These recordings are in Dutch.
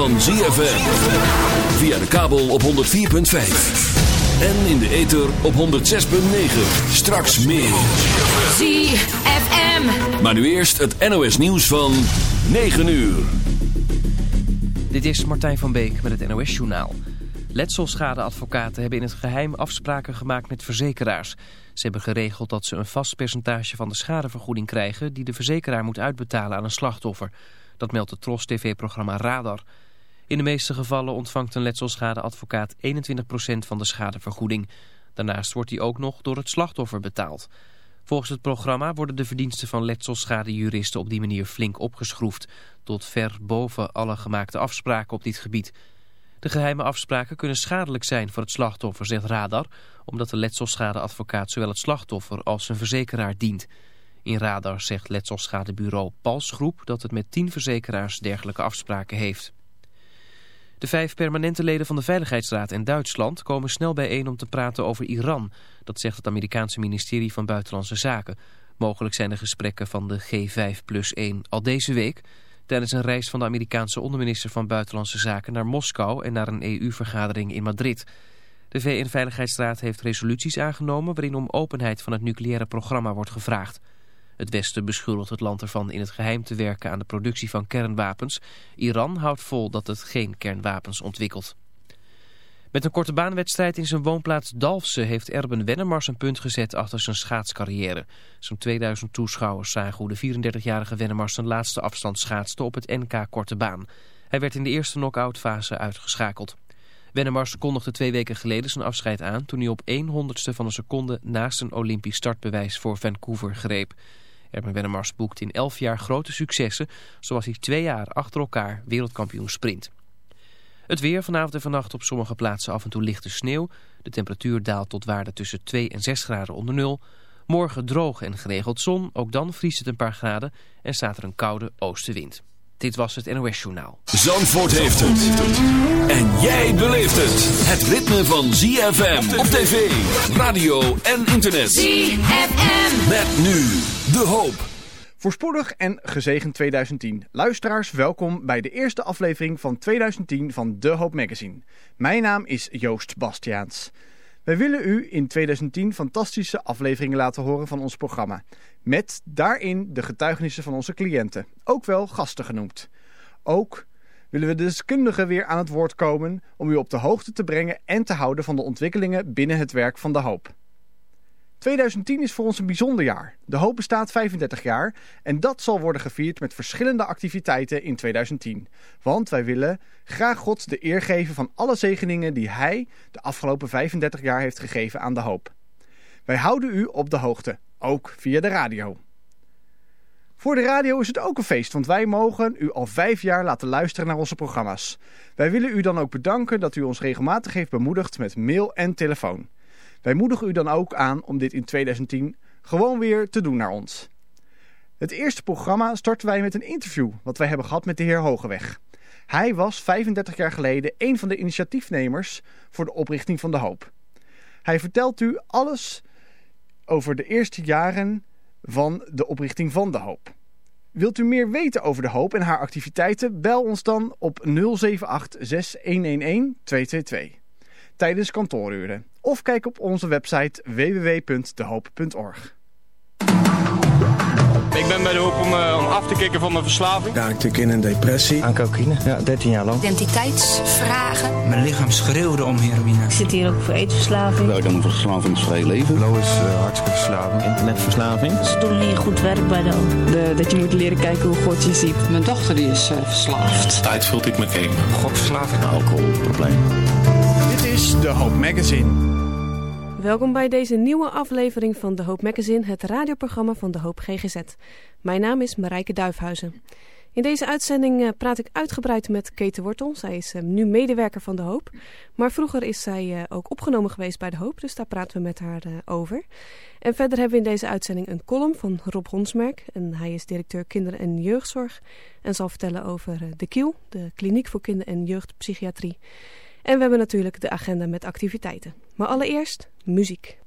van ZFM. Via de kabel op 104.5. En in de ether op 106.9. Straks meer. ZFM. Maar nu eerst het NOS nieuws van 9 uur. Dit is Martijn van Beek met het NOS Journaal. Letselschadeadvocaten hebben in het geheim afspraken gemaakt met verzekeraars. Ze hebben geregeld dat ze een vast percentage van de schadevergoeding krijgen... die de verzekeraar moet uitbetalen aan een slachtoffer. Dat meldt het Tros-TV-programma Radar. In de meeste gevallen ontvangt een letselschadeadvocaat 21% van de schadevergoeding. Daarnaast wordt die ook nog door het slachtoffer betaald. Volgens het programma worden de verdiensten van letselsschadejuristen op die manier flink opgeschroefd... tot ver boven alle gemaakte afspraken op dit gebied... De geheime afspraken kunnen schadelijk zijn voor het slachtoffer, zegt Radar, omdat de letselschadeadvocaat zowel het slachtoffer als zijn verzekeraar dient. In Radar zegt letselschadebureau Palsgroep dat het met tien verzekeraars dergelijke afspraken heeft. De vijf permanente leden van de Veiligheidsraad in Duitsland komen snel bijeen om te praten over Iran. Dat zegt het Amerikaanse ministerie van Buitenlandse Zaken. Mogelijk zijn de gesprekken van de G5 plus 1 al deze week... tijdens een reis van de Amerikaanse onderminister van Buitenlandse Zaken naar Moskou... en naar een EU-vergadering in Madrid... De VN-veiligheidsraad heeft resoluties aangenomen waarin om openheid van het nucleaire programma wordt gevraagd. Het Westen beschuldigt het land ervan in het geheim te werken aan de productie van kernwapens. Iran houdt vol dat het geen kernwapens ontwikkelt. Met een korte baanwedstrijd in zijn woonplaats Dalfsen heeft Erben Wennemars een punt gezet achter zijn schaatscarrière. Zo'n 2000 toeschouwers zagen hoe de 34-jarige Wennemars zijn laatste afstand schaatste op het NK Korte Baan. Hij werd in de eerste knock-out fase uitgeschakeld. Wennemars kondigde twee weken geleden zijn afscheid aan toen hij op 1 honderdste van een seconde naast een Olympisch startbewijs voor Vancouver greep. Erben Wennemars boekt in 11 jaar grote successen, zoals hij twee jaar achter elkaar wereldkampioen sprint. Het weer vanavond en vannacht op sommige plaatsen af en toe lichte sneeuw. De temperatuur daalt tot waarde tussen 2 en 6 graden onder nul. Morgen droog en geregeld zon, ook dan vriest het een paar graden en staat er een koude oostenwind. Dit was het NOS Journaal. Zandvoort heeft het. En jij beleeft het. Het ritme van ZFM op tv, radio en internet. ZFM. Met nu de hoop. Voorspoedig en gezegend 2010. Luisteraars, welkom bij de eerste aflevering van 2010 van De Hoop Magazine. Mijn naam is Joost Bastiaans. Wij willen u in 2010 fantastische afleveringen laten horen van ons programma. Met daarin de getuigenissen van onze cliënten, ook wel gasten genoemd. Ook willen we de deskundigen weer aan het woord komen om u op de hoogte te brengen en te houden van de ontwikkelingen binnen het werk van De Hoop. 2010 is voor ons een bijzonder jaar. De Hoop bestaat 35 jaar en dat zal worden gevierd met verschillende activiteiten in 2010. Want wij willen graag God de eer geven van alle zegeningen die Hij de afgelopen 35 jaar heeft gegeven aan De Hoop. Wij houden u op de hoogte, ook via de radio. Voor de radio is het ook een feest, want wij mogen u al vijf jaar laten luisteren naar onze programma's. Wij willen u dan ook bedanken dat u ons regelmatig heeft bemoedigd met mail en telefoon. Wij moedigen u dan ook aan om dit in 2010 gewoon weer te doen naar ons. Het eerste programma starten wij met een interview wat wij hebben gehad met de heer Hogeweg. Hij was 35 jaar geleden een van de initiatiefnemers voor de oprichting van De Hoop. Hij vertelt u alles over de eerste jaren van de oprichting van De Hoop. Wilt u meer weten over De Hoop en haar activiteiten? Bel ons dan op 078 6111 222 tijdens kantooruren. Of kijk op onze website www.dehoop.org. Ik ben bij de hoop om, eh, om af te kicken van mijn verslaving. Ja, ik in een depressie. Aan cocaïne, ja, 13 jaar lang. Identiteitsvragen. Mijn lichaam schreeuwde om heroïne. Ik zit hier ook voor eetverslaving. Nou, dan een verslavingsvrij leven. Flow is uh, hartstikke verslaving. Internetverslaving. Ze doen hier goed werk bij de. De, dat je moet leren kijken hoe God je ziet. Mijn dochter die is uh, verslaafd. Tijd vult ik met game. Gokverslaving. Alcoholprobleem. Dit is De Hoop Magazine. Welkom bij deze nieuwe aflevering van De Hoop Magazine, het radioprogramma van De Hoop GGZ. Mijn naam is Marijke Duifhuizen. In deze uitzending uh, praat ik uitgebreid met Kate Wortel. Zij is uh, nu medewerker van De Hoop. Maar vroeger is zij uh, ook opgenomen geweest bij De Hoop, dus daar praten we met haar over. En verder hebben we in deze uitzending een column van Rob Honsmerk. En hij is directeur kinder- en jeugdzorg en zal vertellen over de KIEL, de Kliniek voor Kinder- en Jeugdpsychiatrie. En we hebben natuurlijk de agenda met activiteiten. Maar allereerst muziek.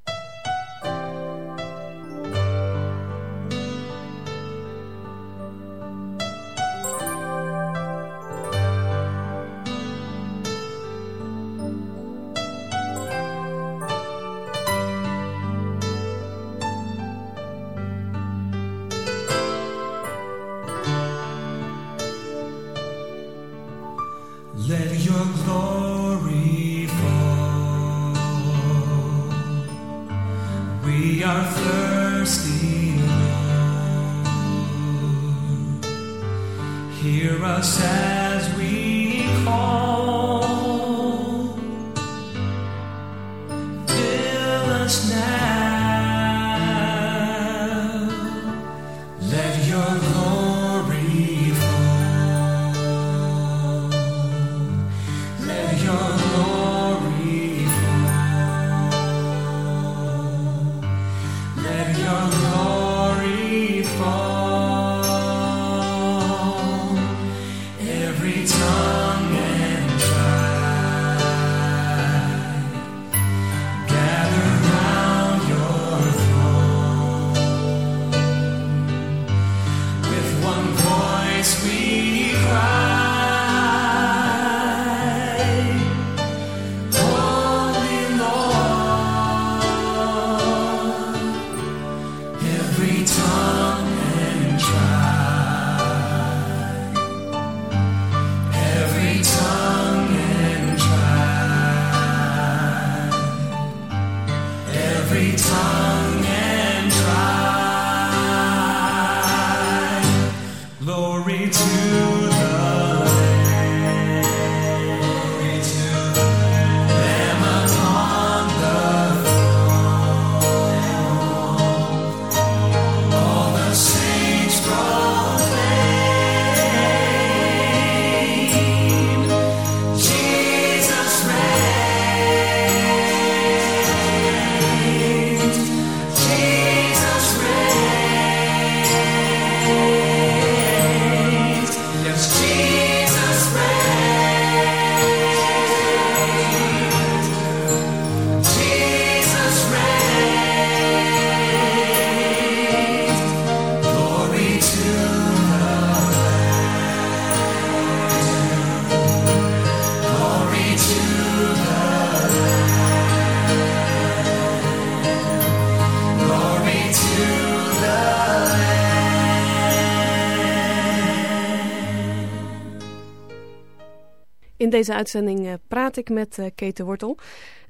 Deze uitzending uh, praat ik met uh, Keten Wortel.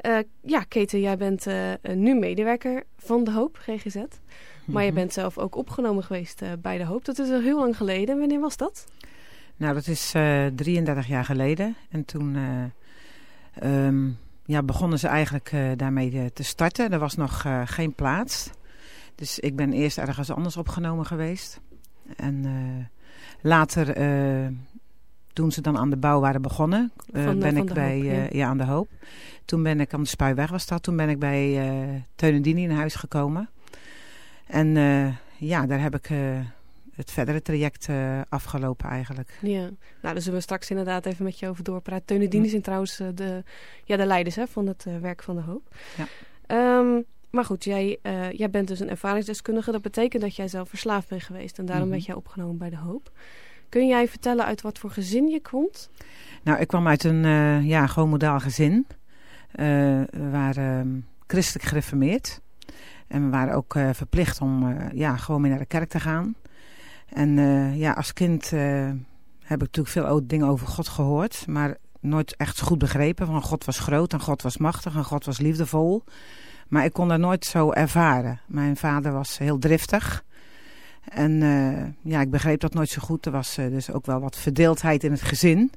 Uh, ja, Keten, jij bent nu medewerker van De Hoop, GGZ. Maar mm -hmm. je bent zelf ook opgenomen geweest bij De Hoop. Dat is al heel lang geleden. Wanneer was dat? Nou, dat is 33 jaar geleden. En toen um, ja, begonnen ze eigenlijk daarmee te starten. Er was nog geen plaats. Dus ik ben eerst ergens anders opgenomen geweest. En later toen ze dan aan de bouw waren begonnen, uh, ben ik bij hoop, ja. Ja. aan de hoop. Toen ben ik aan de Spuiweg was dat. Toen ben ik bij uh, Teunendini in huis gekomen. En ja, daar heb ik het verdere traject afgelopen eigenlijk. Ja, nou daar zullen we straks inderdaad even met je over doorpraten. Teunendini zijn trouwens de, ja, de leiders hè, van het werk van de hoop. Ja. Um, maar goed, jij, jij bent dus een ervaringsdeskundige. Dat betekent dat jij zelf verslaafd bent geweest. En daarom mm -hmm. werd jij opgenomen bij de hoop. Kun jij vertellen uit wat voor gezin je komt? Nou, ik kwam uit een uh, ja, gewoon modaal gezin. Uh, we waren uh, christelijk gereformeerd. En we waren ook uh, verplicht om ja, gewoon mee naar de kerk te gaan. En ja, als kind heb ik natuurlijk veel dingen over God gehoord. Maar nooit echt goed begrepen. Van God was groot en God was machtig en God was liefdevol. Maar ik kon dat nooit zo ervaren. Mijn vader was heel driftig. En uh, ja, ik begreep dat nooit zo goed. Er was uh, dus ook wel wat verdeeldheid in het gezin.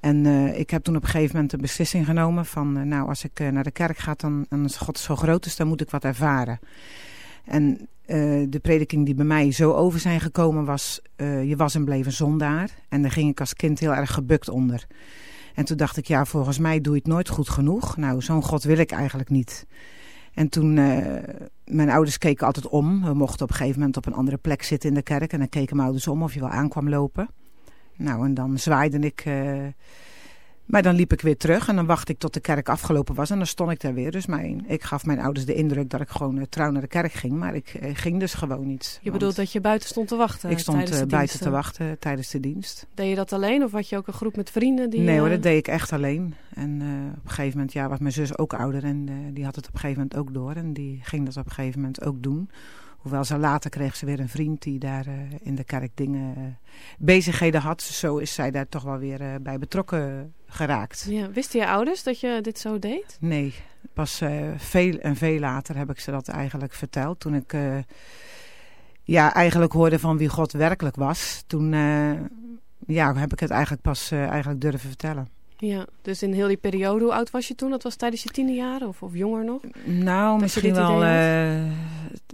En uh, ik heb toen op een gegeven moment een beslissing genomen van... nou, als ik naar de kerk ga dan, en als God zo groot is, dan moet ik wat ervaren. En de prediking die bij mij zo over zijn gekomen was... je was en bleef een zondaar. En daar ging ik als kind heel erg gebukt onder. En toen dacht ik, ja, volgens mij doe je het nooit goed genoeg. Nou, zo'n God wil ik eigenlijk niet. En toen, uh, mijn ouders keken altijd om. We mochten op een gegeven moment op een andere plek zitten in de kerk. En dan keken mijn ouders om of je wel aankwam lopen. Nou, en dan zwaaide ik... Maar dan liep ik weer terug en dan wachtte ik tot de kerk afgelopen was en dan stond ik daar weer. Dus mijn, ik gaf mijn ouders de indruk dat ik gewoon uh, trouw naar de kerk ging, maar ik uh, ging dus gewoon niet. Je bedoelt dat je buiten stond te wachten? Ik stond uh, buiten te wachten tijdens de dienst. Deed je dat alleen of had je ook een groep met vrienden? Die, nee hoor, dat deed ik echt alleen. En op een gegeven moment ja, was mijn zus ook ouder en die had het op een gegeven moment ook door. En die ging dat op een gegeven moment ook doen. Hoewel ze later kreeg ze weer een vriend die daar uh, in de kerk dingen uh, bezigheden had. Zo is zij daar toch wel weer uh, bij betrokken geraakt. Ja, wisten je ouders dat je dit zo deed? Nee, pas veel en veel later heb ik ze dat eigenlijk verteld. Toen ik ja, eigenlijk hoorde van wie God werkelijk was. Toen ja, heb ik het eigenlijk pas eigenlijk durven vertellen. Ja, dus in heel die periode, hoe oud was je toen? Dat was tijdens je tiende jaren of, of jonger nog? Nou, misschien wel uh,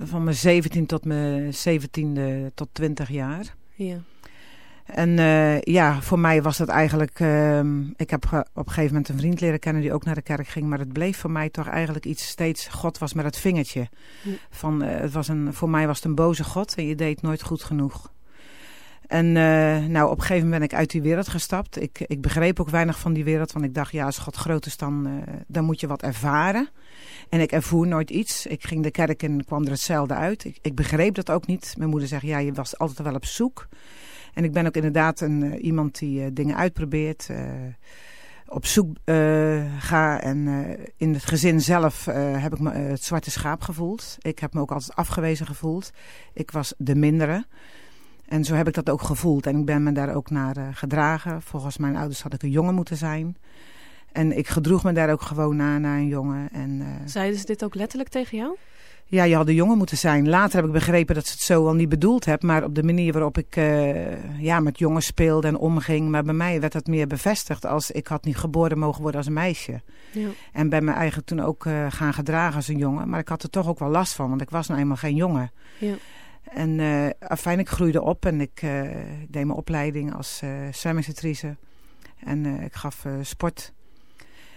van mijn 17 tot mijn 17e tot 20 jaar. Ja. En uh, ja, voor mij was dat eigenlijk... Uh, ik heb op een gegeven moment een vriend leren kennen die ook naar de kerk ging. Maar het bleef voor mij toch eigenlijk iets steeds... God was met het vingertje. Van, uh, het was een, voor mij was het een boze God en je deed nooit goed genoeg. En uh, nou, op een gegeven moment ben ik uit die wereld gestapt. Ik, ik begreep ook weinig van die wereld, want ik dacht, ja, als God groot is, dan, uh, dan moet je wat ervaren. En ik ervoer nooit iets. Ik ging de kerk en kwam er hetzelfde uit. Ik, begreep dat ook niet. Mijn moeder zegt, ja, je was altijd wel op zoek. En ik ben ook inderdaad een, uh, iemand die dingen uitprobeert, op zoek ga. En in het gezin zelf heb ik me het zwarte schaap gevoeld. Ik heb me ook altijd afgewezen gevoeld. Ik was de mindere. En zo heb ik dat ook gevoeld. En ik ben me daar ook naar uh, gedragen. Volgens mijn ouders had ik een jongen moeten zijn. En ik gedroeg me daar ook gewoon na, naar een jongen. En, uh, Zeiden ze dit ook letterlijk tegen jou? Ja, je had een jongen moeten zijn. Later heb ik begrepen dat ze het zo wel niet bedoeld hebben. Maar op de manier waarop ik uh, ja, met jongens speelde en omging. Maar bij mij werd dat meer bevestigd als ik had niet geboren mogen worden als een meisje. Ja. En ben me eigenlijk toen ook uh, gaan gedragen als een jongen. Maar ik had er toch ook wel last van, want ik was nou eenmaal geen jongen. Ja. En uh, afijn, ik groeide op en ik uh, deed mijn opleiding als uh, zwemminstructrice. En ik gaf sport.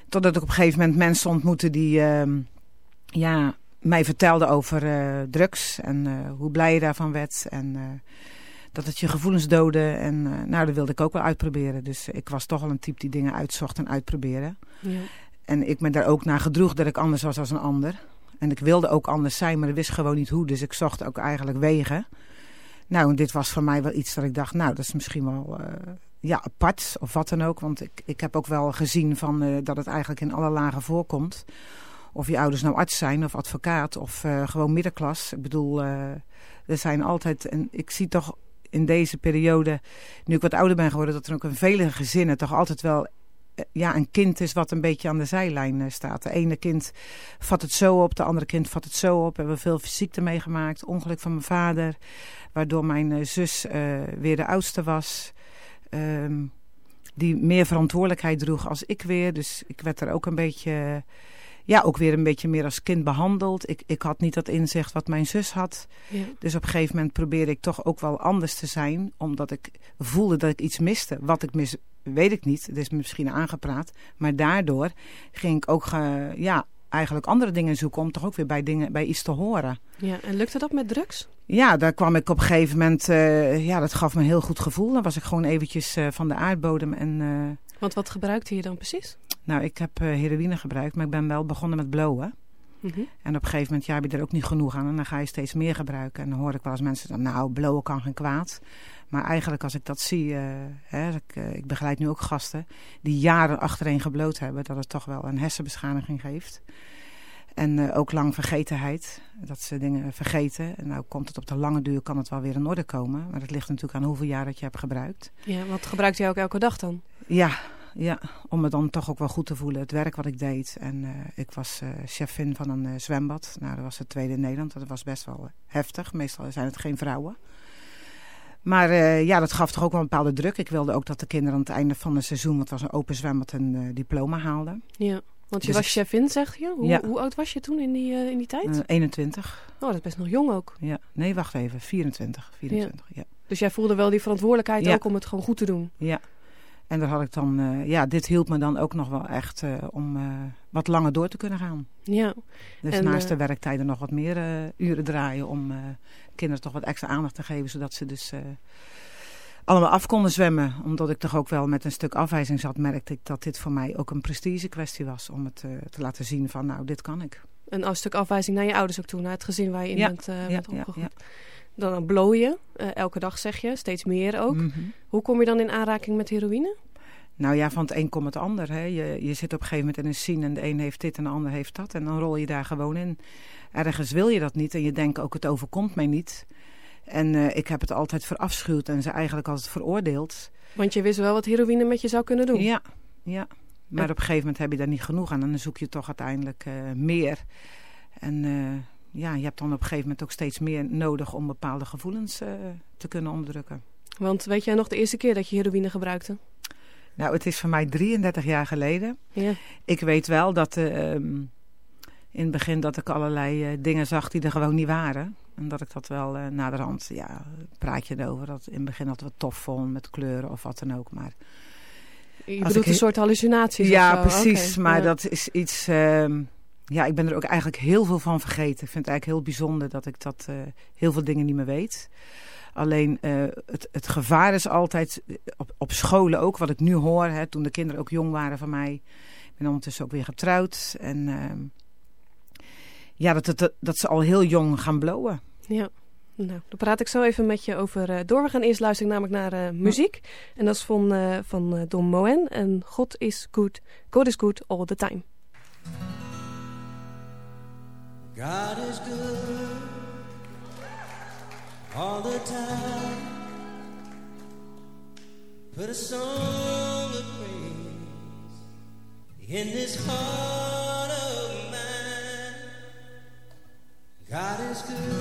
Totdat ik op een gegeven moment mensen ontmoette die ehm, ja, mij vertelden over drugs. En hoe blij je daarvan werd. En dat het je gevoelens doodde. En nou, dat wilde ik ook wel uitproberen. Dus ik was toch al een type die dingen uitzocht en uitprobeerde. Ja. En ik me daar ook naar gedroeg dat ik anders was als een ander. En ik wilde ook anders zijn, maar ik wist gewoon niet hoe. Dus ik zocht ook eigenlijk wegen. Nou, en dit was voor mij wel iets dat ik dacht, nou, dat is misschien wel uh, ja, apart of wat dan ook. Want ik, ik heb ook wel gezien van, uh, dat het eigenlijk in alle lagen voorkomt. Of je ouders nou arts zijn of advocaat of uh, gewoon middenklas. Ik bedoel, er zijn altijd, en ik zie toch in deze periode, nu ik wat ouder ben geworden, dat er ook in vele gezinnen toch altijd wel ja, een kind is wat een beetje aan de zijlijn uh, staat. De ene kind vat het zo op, de andere kind vat het zo op. We hebben veel ziekte meegemaakt. Ongeluk van mijn vader, waardoor mijn uh, zus uh, weer de oudste was. Um, die meer verantwoordelijkheid droeg als ik weer. Dus ik werd er ook een beetje... Ja, ook weer een beetje meer als kind behandeld. Ik, ik had niet dat inzicht wat mijn zus had. Ja. Dus op een gegeven moment probeerde ik toch ook wel anders te zijn. Omdat ik voelde dat ik iets miste. Wat ik mis, weet ik niet. Het is misschien aangepraat. Maar daardoor ging ik ook uh, ja, eigenlijk andere dingen zoeken om toch ook weer bij, dingen, bij iets te horen. Ja, en lukte dat met drugs? Ja, daar kwam ik op een gegeven moment... Uh, ja, dat gaf me een heel goed gevoel. Dan was ik gewoon eventjes uh, van de aardbodem en... Want wat gebruikte je dan precies? Nou, ik heb heroïne gebruikt, maar ik ben wel begonnen met blowen. Mm -hmm. En op een gegeven moment ja, heb je er ook niet genoeg aan. En dan ga je steeds meer gebruiken. En dan hoor ik wel eens mensen dan, nou, blowen kan geen kwaad. Maar eigenlijk als ik dat zie, uh, hè, ik, uh, ik, begeleid nu ook gasten die jaren achtereen gebloot hebben, dat het toch wel een hersenbeschadiging geeft. En uh, ook lang vergetenheid, dat ze dingen vergeten. En nou komt het op de lange duur, kan het wel weer in orde komen. Maar het ligt natuurlijk aan hoeveel jaar dat je hebt gebruikt. Ja, wat gebruikt je ook elke dag dan? Ja, ja, om me dan toch ook wel goed te voelen. Het werk wat ik deed. En uh, ik was uh, chefin van een uh, zwembad. Nou, dat was het tweede in Nederland. Dat was best wel heftig. Meestal zijn het geen vrouwen. Maar ja, dat gaf toch ook wel een bepaalde druk. Ik wilde ook dat de kinderen aan het einde van het seizoen, wat was een open zwembad, een diploma haalden. Ja, want je dus was chefin, zeg je? Hoe, ja. hoe, oud was je toen in die, uh, in die tijd? Uh, 21. Oh, dat is best nog jong ook. Ja, nee, wacht even. 24. 24 ja. ja. Dus jij voelde wel die verantwoordelijkheid ja. ook om het gewoon goed te doen? Ja. En daar had ik dan, uh, ja, dit hielp me dan ook nog wel echt uh, om uh, wat langer door te kunnen gaan. Ja. Dus en, naast de werktijden nog wat meer uren draaien om kinderen toch wat extra aandacht te geven, zodat ze dus allemaal af konden zwemmen. Omdat ik toch ook wel met een stuk afwijzing zat, merkte ik dat dit voor mij ook een prestige kwestie was. Om het te laten zien van, nou, dit kan ik. Een stuk afwijzing naar je ouders ook toe, naar het gezin waar je in ja. bent, ja, bent opgegroeid. Ja, ja. Dan blow je, uh, elke dag zeg je, steeds meer ook. Mm -hmm. Hoe kom je dan in aanraking met heroïne? Nou ja, van het een komt het ander. Hè. Je, je zit op een gegeven moment in een scene en de een heeft dit en de ander heeft dat. En dan rol je daar gewoon in. Ergens wil je dat niet en je denkt ook het overkomt mij niet. En uh, ik heb het altijd verafschuwd en ze eigenlijk altijd veroordeeld. Want je wist wel wat heroïne met je zou kunnen doen? Ja, ja. Maar ja. op een gegeven moment heb je daar niet genoeg aan. En dan zoek je toch uiteindelijk uh, meer. En ja, je hebt dan op een gegeven moment ook steeds meer nodig om bepaalde gevoelens te kunnen onderdrukken. Want weet jij nog de eerste keer dat je heroïne gebruikte? Nou, het is voor mij 33 jaar geleden. Ja. Ik weet wel dat uh, in het begin dat ik allerlei uh, dingen zag die er gewoon niet waren. En dat ik dat wel uh, naderhand, ja, praat je erover. Dat in het begin dat we tof vonden met kleuren of wat dan ook. Maar je bedoelt ik... een soort hallucinaties Ja, precies. Okay. Maar ja. dat is iets... Uh, ja, ik ben er ook eigenlijk heel veel van vergeten. Ik vind het eigenlijk heel bijzonder dat ik dat uh, heel veel dingen niet meer weet. Alleen uh, het, het gevaar is altijd, op, op scholen ook, wat ik nu hoor, hè, toen de kinderen ook jong waren van mij. Ik ben ondertussen ook weer getrouwd. En uh, ja, dat, dat, dat ze al heel jong gaan blowen. Ja. Nou, daar praat ik zo even met je over uh, door. We gaan eerst luisteren namelijk naar uh, muziek. En dat is van, uh, van Don Moen. En God is good. God is good all the time. God is good all the time. Put a song of praise in this heart of mine. God is good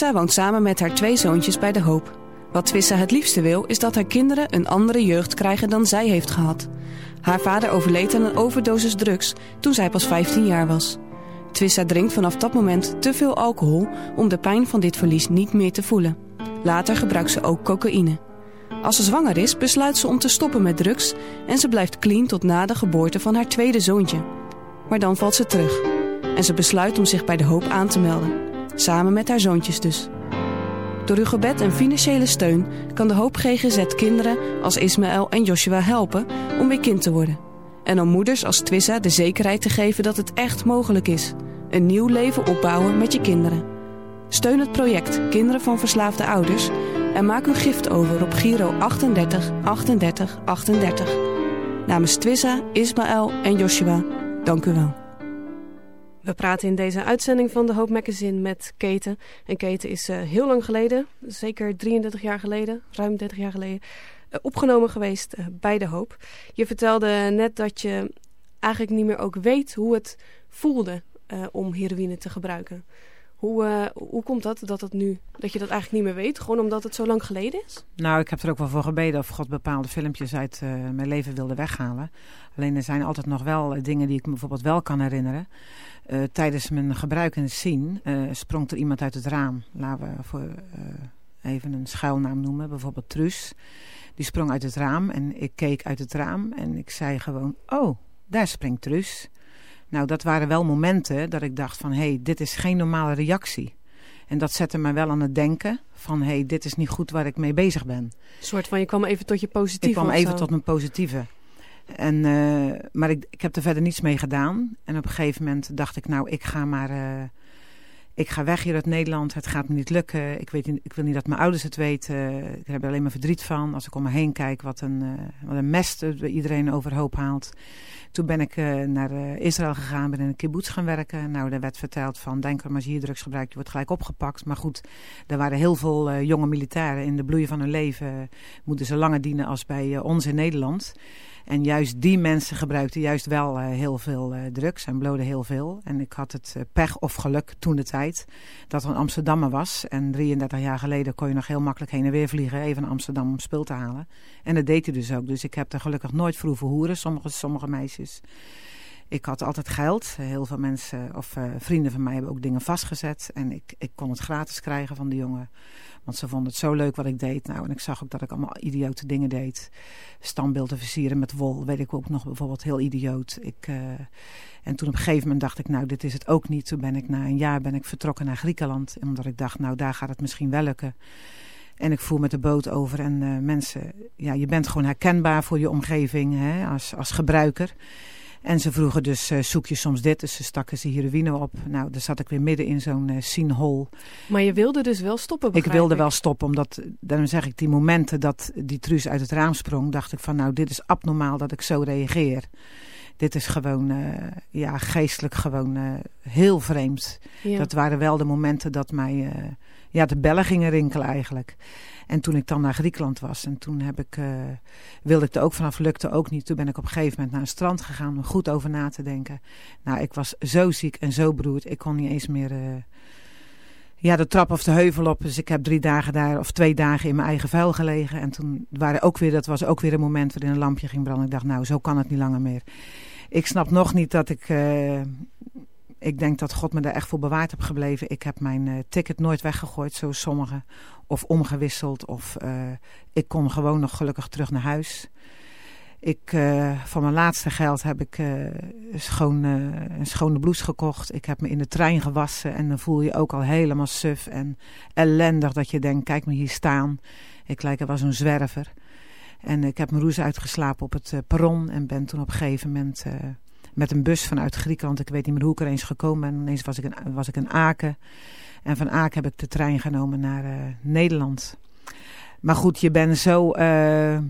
Twissa woont samen met haar twee zoontjes bij de hoop. Wat Twissa het liefste wil, is dat haar kinderen een andere jeugd krijgen dan zij heeft gehad. Haar vader overleed aan een overdosis drugs toen zij pas 15 jaar was. Twissa drinkt vanaf dat moment te veel alcohol om de pijn van dit verlies niet meer te voelen. Later gebruikt ze ook cocaïne. Als ze zwanger is, besluit ze om te stoppen met drugs en ze blijft clean tot na de geboorte van haar tweede zoontje. Maar dan valt ze terug en ze besluit om zich bij de hoop aan te melden. Samen met haar zoontjes dus. Door uw gebed en financiële steun kan de Hoop GGZ kinderen als Ismaël en Joshua helpen om weer kind te worden. En om moeders als Twissa de zekerheid te geven dat het echt mogelijk is. Een nieuw leven opbouwen met je kinderen. Steun het project Kinderen van Verslaafde Ouders en maak uw gift over op Giro 38 38 38. Namens Twissa, Ismaël en Joshua, dank u wel. We praten in deze uitzending van de Hoop Magazine met Keten. En Keten is uh, heel lang geleden, zeker 33 jaar geleden, ruim 30 jaar geleden, uh, opgenomen geweest uh, bij de Hoop. Je vertelde net dat je eigenlijk niet meer ook weet hoe het voelde om heroïne te gebruiken. Hoe, hoe komt dat, dat, het nu, dat je dat eigenlijk niet meer weet? Gewoon omdat het zo lang geleden is? Nou, ik heb er ook wel voor gebeden of God bepaalde filmpjes uit mijn leven wilde weghalen. Alleen er zijn altijd nog wel dingen die ik me bijvoorbeeld wel kan herinneren. Uh, tijdens mijn gebruik in het zien uh, sprong er iemand uit het raam. Laten we voor uh, even een schuilnaam noemen, bijvoorbeeld Truus. Die sprong uit het raam en ik keek uit het raam en ik zei gewoon, oh, daar springt Truus. Nou, dat waren wel momenten dat ik dacht van, hé, hey, dit is geen normale reactie. En dat zette me wel aan het denken van, hé, hey, dit is niet goed waar ik mee bezig ben. Een soort van, je kwam even tot je positieve. Ik kwam even tot mijn positieve. En, uh, maar ik, ik heb er verder niets mee gedaan. En op een gegeven moment dacht ik, nou, ik ga maar... Uh, ik ga weg hier uit Nederland, het gaat me niet lukken. Ik, weet, ik wil niet dat mijn ouders het weten. Ik heb er alleen maar verdriet van. Als ik om me heen kijk, wat een, uh, wat een mest iedereen overhoop haalt. Toen ben ik naar Israël gegaan, ben in een kibbutz gaan werken. Nou, daar werd verteld van, denk erom als je hier drugs gebruikt, je wordt gelijk opgepakt. Maar goed, er waren heel veel jonge militairen in de bloei van hun leven. Moeten ze langer dienen als bij ons in Nederland. En juist die mensen gebruikten juist wel uh, heel veel uh, drugs en bloden heel veel. En ik had het uh, pech of geluk toen de tijd dat er een Amsterdammer was. En 33 jaar geleden kon je nog heel makkelijk heen en weer vliegen even naar Amsterdam om spul te halen. En dat deed hij dus ook. Dus ik heb er gelukkig nooit voor hoeren, sommige, sommige meisjes. Ik had altijd geld. Heel veel mensen of vrienden van mij hebben ook dingen vastgezet. En ik, ik kon het gratis krijgen van de jongen. Want ze vonden het zo leuk wat ik deed. Nou, en ik zag ook dat ik allemaal idiote dingen deed. Standbeelden versieren met wol, weet ik ook nog bijvoorbeeld heel idioot. Ik, uh, en toen op een gegeven moment dacht ik, nou, dit is het ook niet. Toen ben ik na een jaar ben ik vertrokken naar Griekenland. Omdat ik dacht, nou, daar gaat het misschien wel lukken. En ik voer met de boot over en uh, mensen, ja, je bent gewoon herkenbaar voor je omgeving hè, als, als gebruiker. En ze vroegen dus, uh, zoek je soms dit? Dus ze stakken ze heroïne op. Nou, daar zat ik weer midden in zo'n uh. Maar je wilde dus wel stoppen, Ik wilde wel stoppen, omdat, daarom zeg ik, die momenten dat die truus uit het raam sprong... dacht ik van, nou, dit is abnormaal dat ik zo reageer. Dit is gewoon, uh, ja, geestelijk gewoon heel vreemd. Ja. Dat waren wel de momenten dat mij, ja, de bellen gingen rinkelen eigenlijk. En toen ik dan naar Griekenland was en toen heb ik, uh, wilde ik er ook vanaf, lukte ook niet. Toen ben ik op een gegeven moment naar een strand gegaan om goed over na te denken. Nou, ik was zo ziek en zo beroerd. Ik kon niet eens meer uh, ja, de trap of de heuvel op. Dus ik heb drie dagen daar, of twee dagen in mijn eigen vuil gelegen. En toen waren ook weer, dat was ook weer een moment waarin een lampje ging branden. Ik dacht, nou, zo kan het niet langer meer. Ik snap nog niet dat ik... Uh, ik denk dat God me daar echt voor bewaard heb gebleven. Ik heb mijn uh, ticket nooit weggegooid, zoals sommigen. Of omgewisseld. Of uh, ik kon gewoon nog gelukkig terug naar huis. Ik, uh, van mijn laatste geld heb ik schoon, een schone blouse gekocht. Ik heb me in de trein gewassen. En dan voel je ook al helemaal suf en ellendig. Dat je denkt, kijk me hier staan. Ik lijk er wel zo'n zwerver. En ik heb mijn roes uitgeslapen op het perron. En ben toen op een gegeven moment met een bus vanuit Griekenland. Ik weet niet meer hoe ik er eens gekomen ben. Ineens was ik in, was ik in Aken. En van Aken heb ik de trein genomen naar uh, Nederland. Maar goed, je bent zo uh, uh,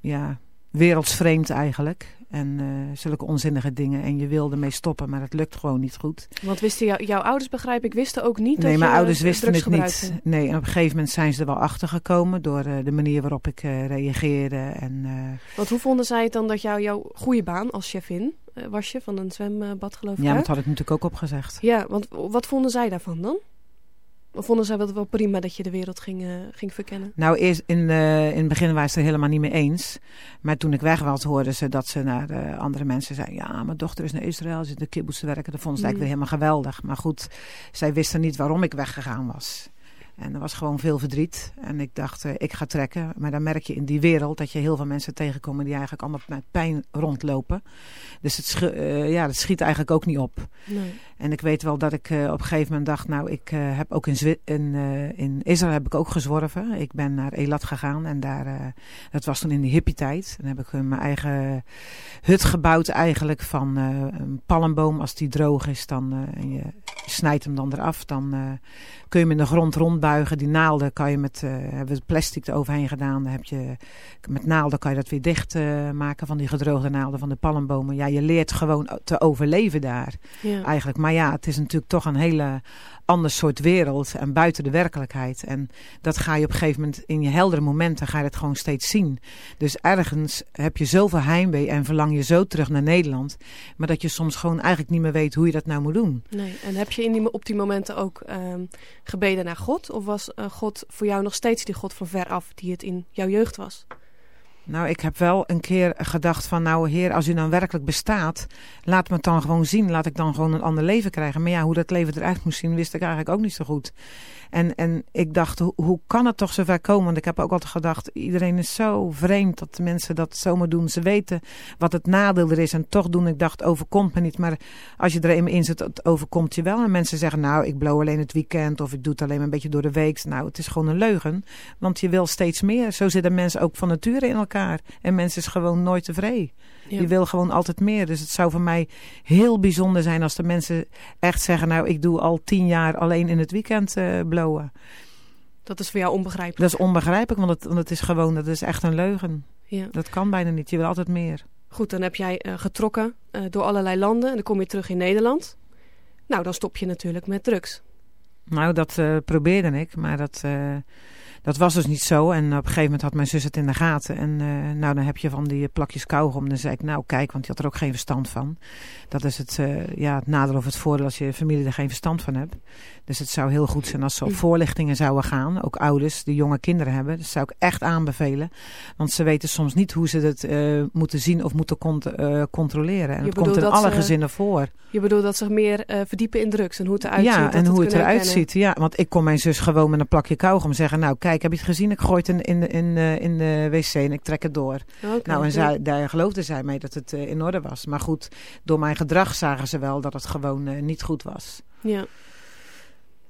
ja, wereldsvreemd eigenlijk. En uh, zulke onzinnige dingen. En je wilde mee stoppen, maar het lukt gewoon niet goed. Want wisten jou, jouw ouders, begrijp ik, wisten ook niet nee, dat mijn je ouders wisten het niet. Nee, en op een gegeven moment zijn ze er wel achter gekomen... door uh, de manier waarop ik uh, reageerde. En, Want hoe vonden zij het dan dat jou, jouw goede baan als chefin... was je van een zwembad, geloof ik? Ja, dat had ik natuurlijk ook opgezegd. Ja, want wat vonden zij daarvan dan? Of vonden zij wel, wel prima dat je de wereld ging, uh, ging verkennen? Nou, eerst in, uh, in het begin waren ze het helemaal niet mee eens. Maar toen ik weg was, hoorden ze dat ze naar andere mensen zeiden... ja, mijn dochter is naar Israël, ze zit in de kibbutz te werken. Dat vonden ze mm. eigenlijk weer helemaal geweldig. Maar goed, zij wisten niet waarom ik weggegaan was. En er was gewoon veel verdriet. En ik dacht, uh, ik ga trekken. Maar dan merk je in die wereld dat je heel veel mensen tegenkomt die eigenlijk allemaal met pijn rondlopen. Dus het, uh, ja, dat schiet eigenlijk ook niet op. Nee. En ik weet wel dat ik uh, op een gegeven moment dacht, nou, ik heb ook in, Zwi in, in, Israël heb ik ook gezworven. Ik ben naar Elat gegaan en daar, dat was toen in de hippie-tijd. Dan heb ik mijn eigen hut gebouwd eigenlijk van een palmboom. Als die droog is, dan en je snijdt hem dan eraf. Dan kun je hem in de grond rondbuigen. Die naalden kan je met, uh, hebben we plastic eroverheen gedaan. Dan heb je, met naalden kan je dat weer dicht uh, maken van die gedroogde naalden van de palmbomen. Ja, je leert gewoon te overleven daar ja. eigenlijk. Maar ja, het is natuurlijk toch een hele ander soort wereld en buiten de werkelijkheid. En dat ga je op een gegeven moment in je heldere momenten ga je dat gewoon steeds zien. Dus ergens heb je zoveel heimwee en verlang je zo terug naar Nederland. Maar dat je soms gewoon eigenlijk niet meer weet hoe je dat nou moet doen. Nee, en heb je in die, op die momenten ook um, gebeden naar God? Of was uh, God voor jou nog steeds die God van ver af die het in jouw jeugd was? Nou, ik heb wel een keer gedacht van, nou heer, als u dan werkelijk bestaat, laat me het dan gewoon zien. Laat ik dan gewoon een ander leven krijgen. Maar ja, hoe dat leven eruit moest zien, wist ik eigenlijk ook niet zo goed. En, en ik dacht, hoe, kan het toch zover komen? Want ik heb ook altijd gedacht, iedereen is zo vreemd dat de mensen dat zomaar doen. Ze weten wat het nadeel er is en toch doen. Ik dacht, overkomt me niet. Maar als je er eenmaal in zit, overkomt je wel. En mensen zeggen, nou, ik blow alleen het weekend of ik doe het alleen maar een beetje door de week. Nou, het is gewoon een leugen. Want je wil steeds meer. Zo zitten mensen ook van nature in elkaar. En mensen is gewoon nooit tevreden. Ja. Je wil gewoon altijd meer. Dus het zou voor mij heel bijzonder zijn als de mensen echt zeggen... nou, ik doe al tien jaar alleen in het weekend uh, blowen. Dat is voor jou onbegrijpelijk? Dat is onbegrijpelijk, want het, want het is gewoon... dat is echt een leugen. Ja. Dat kan bijna niet. Je wil altijd meer. Goed, dan heb jij uh, getrokken uh, door allerlei landen... en dan kom je terug in Nederland. Nou, dan stop je natuurlijk met drugs. Nou, dat uh, probeerde ik, maar dat... Dat was dus niet zo. En op een gegeven moment had mijn zus het in de gaten. En uh, nou, dan heb je van die plakjes kauwgom. Dan zei ik, nou kijk, want die had er ook geen verstand van. Dat is het, uh, ja, het nadeel of het voordeel als je familie er geen verstand van hebt. Dus het zou heel goed zijn als ze op voorlichtingen zouden gaan. Ook ouders die jonge kinderen hebben. Dat zou ik echt aanbevelen. Want ze weten soms niet hoe ze het uh, moeten zien of moeten cont controleren. En je het komt in alle ze, gezinnen voor. Je bedoelt dat ze zich meer verdiepen in drugs en hoe het eruit ja, ziet. en hoe het eruit ziet. Ja, want ik kon mijn zus gewoon met een plakje kauwgom zeggen. Nou kijk, heb je het gezien? Ik gooi het in, in, in, uh, in de wc en ik trek het door. Okay, nou, en zij, daar geloofde zij mee dat het uh, in orde was. Maar goed, door mijn gedrag zagen ze wel dat het gewoon uh, niet goed was. Ja.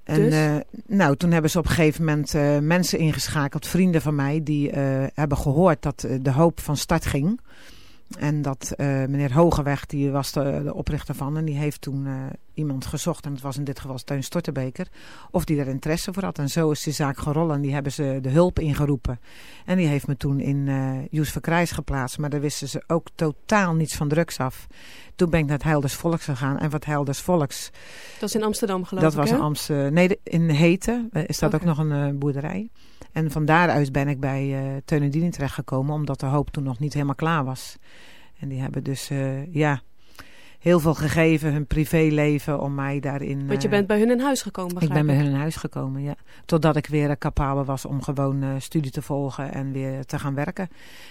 En dus? uh, nou, toen hebben ze op een gegeven moment uh, mensen ingeschakeld, vrienden van mij, die uh, hebben gehoord dat de hoop van start ging. En dat meneer Hogeweg, die was de, de, oprichter van, en die heeft toen iemand gezocht, en het was in dit geval Teun Stortebeker, of die daar interesse voor had. En zo is die zaak gerollen en die hebben ze de hulp ingeroepen. En die heeft me toen in uh, Joes Verkrijs geplaatst, maar daar wisten ze ook totaal niets van drugs af. Toen ben ik naar het Heilders Volks gegaan. En wat Heilders Volks... Dat is in Amsterdam geloof dat ik, was hè? in Amsterdam. Nee, in Heten staat okay. ook nog een uh, boerderij. En van daaruit ben ik bij uh, Teun en terechtgekomen, omdat de hoop toen nog niet helemaal klaar was. En die hebben dus, uh, ja, heel veel gegeven, hun privéleven, om mij daarin... Want je bent bij hun in huis gekomen, Ik ben bij hun in huis gekomen, ja. Totdat ik weer uh, capabel was om gewoon uh, studie te volgen en weer te gaan werken.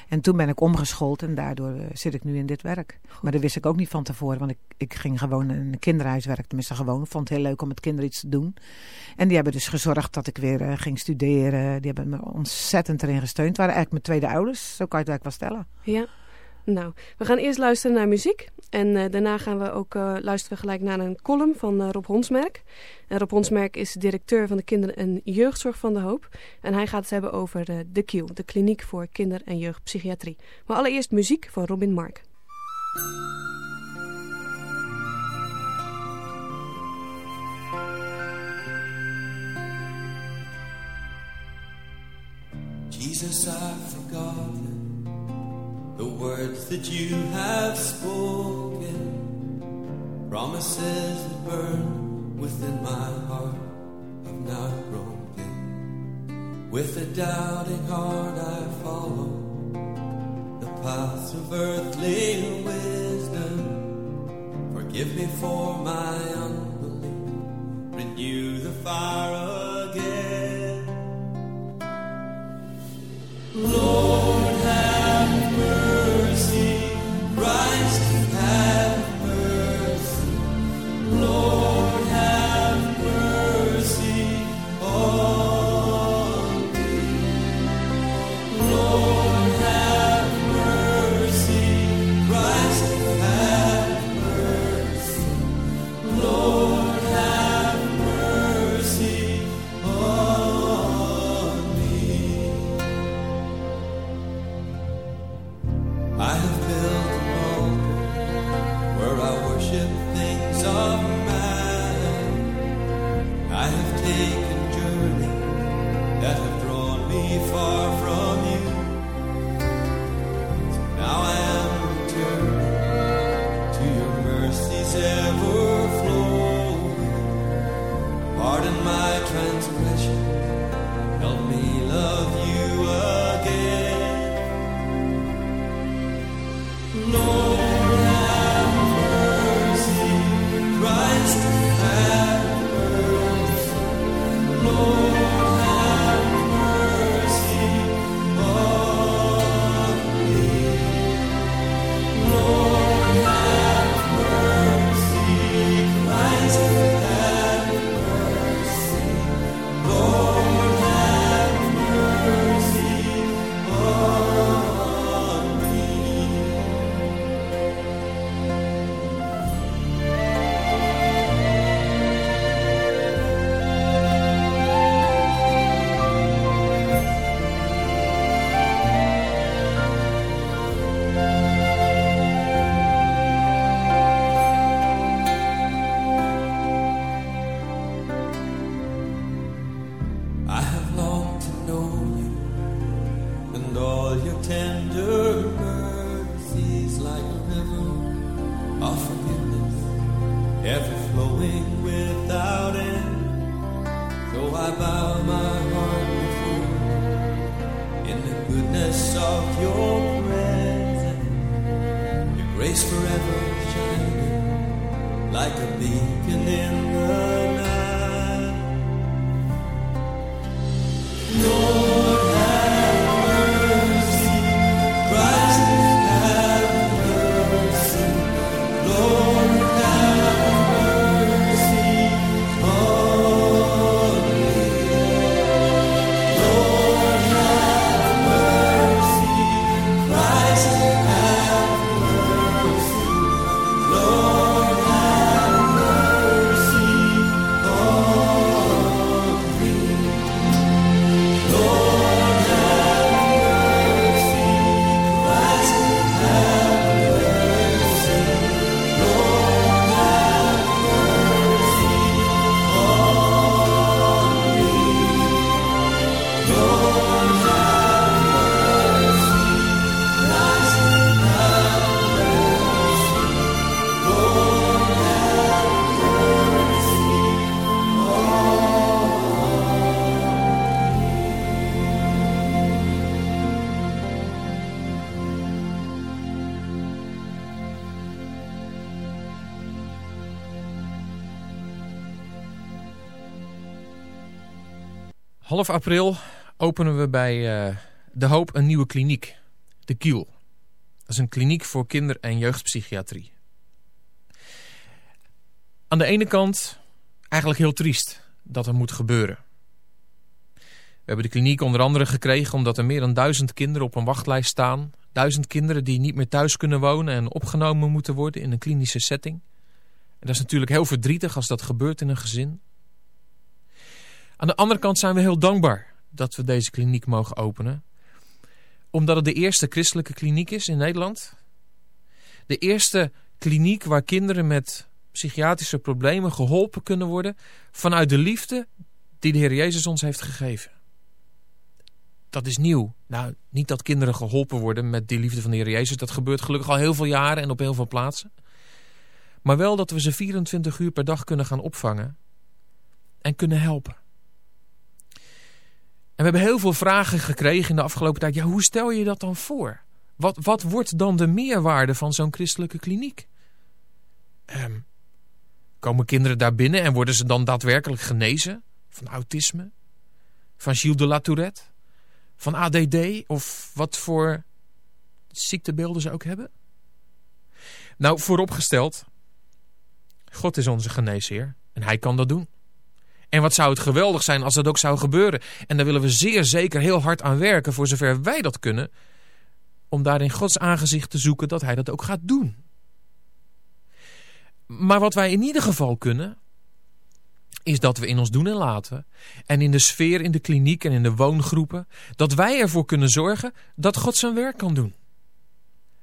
En toen ben ik omgeschoold en daardoor zit ik nu in dit werk. Goed. Maar dat wist ik ook niet van tevoren, want ik, ik ging gewoon in een kinderhuiswerk, tenminste gewoon. Ik vond het heel leuk om met kinderen iets te doen. En die hebben dus gezorgd dat ik weer ging studeren. Die hebben me ontzettend erin gesteund. Het waren eigenlijk mijn tweede ouders, zo kan je het eigenlijk wel stellen. Ja. Nou, we gaan eerst luisteren naar muziek. En uh, daarna gaan we ook uh, luisteren gelijk naar een column van uh, Rob Honsmerk. En Rob Honsmerk is directeur van de kinder- en jeugdzorg van De Hoop. En hij gaat het hebben over de KIEL, de kliniek voor kinder- en jeugdpsychiatrie. Maar allereerst muziek van Robin Mark. Jesus, I've forgotten the words that you have spoken, promises that burn within my heart have not broken. With a doubting heart, I follow the paths of earthly wisdom. Forgive me for my Half april openen we bij eh, De Hoop een nieuwe kliniek. De Kiel. Dat is een kliniek voor kinder- en jeugdpsychiatrie. Aan de ene kant eigenlijk heel triest dat er moet gebeuren. We hebben de kliniek onder andere gekregen omdat er meer dan duizend kinderen op een wachtlijst staan. Duizend kinderen die niet meer thuis kunnen wonen en opgenomen moeten worden in een klinische setting. En dat is natuurlijk heel verdrietig als dat gebeurt in een gezin. Aan de andere kant zijn we heel dankbaar dat we deze kliniek mogen openen. Omdat het de eerste christelijke kliniek is in Nederland. De eerste kliniek waar kinderen met psychiatrische problemen geholpen kunnen worden vanuit de liefde die de Heer Jezus ons heeft gegeven. Dat is nieuw. Nou, niet dat kinderen geholpen worden met die liefde van de Heer Jezus. Dat gebeurt gelukkig al heel veel jaren en op heel veel plaatsen. Maar wel dat we ze 24 uur per dag kunnen gaan opvangen en kunnen helpen. En we hebben heel veel vragen gekregen in de afgelopen tijd. Ja, hoe stel je dat dan voor? Wat, wat wordt dan de meerwaarde van zo'n christelijke kliniek? Ehm, komen kinderen daar binnen en worden ze dan daadwerkelijk genezen? Van autisme? Van Gilles de la Tourette? Van ADD? Of wat voor ziektebeelden ze ook hebben? Nou, vooropgesteld, God is onze geneesheer en hij kan dat doen. En wat zou het geweldig zijn als dat ook zou gebeuren. En daar willen we zeer zeker heel hard aan werken, voor zover wij dat kunnen. Om daar in Gods aangezicht te zoeken dat hij dat ook gaat doen. Maar wat wij in ieder geval kunnen, is dat we in ons doen en laten. En in de sfeer, in de kliniek en in de woongroepen. Dat wij ervoor kunnen zorgen dat God zijn werk kan doen.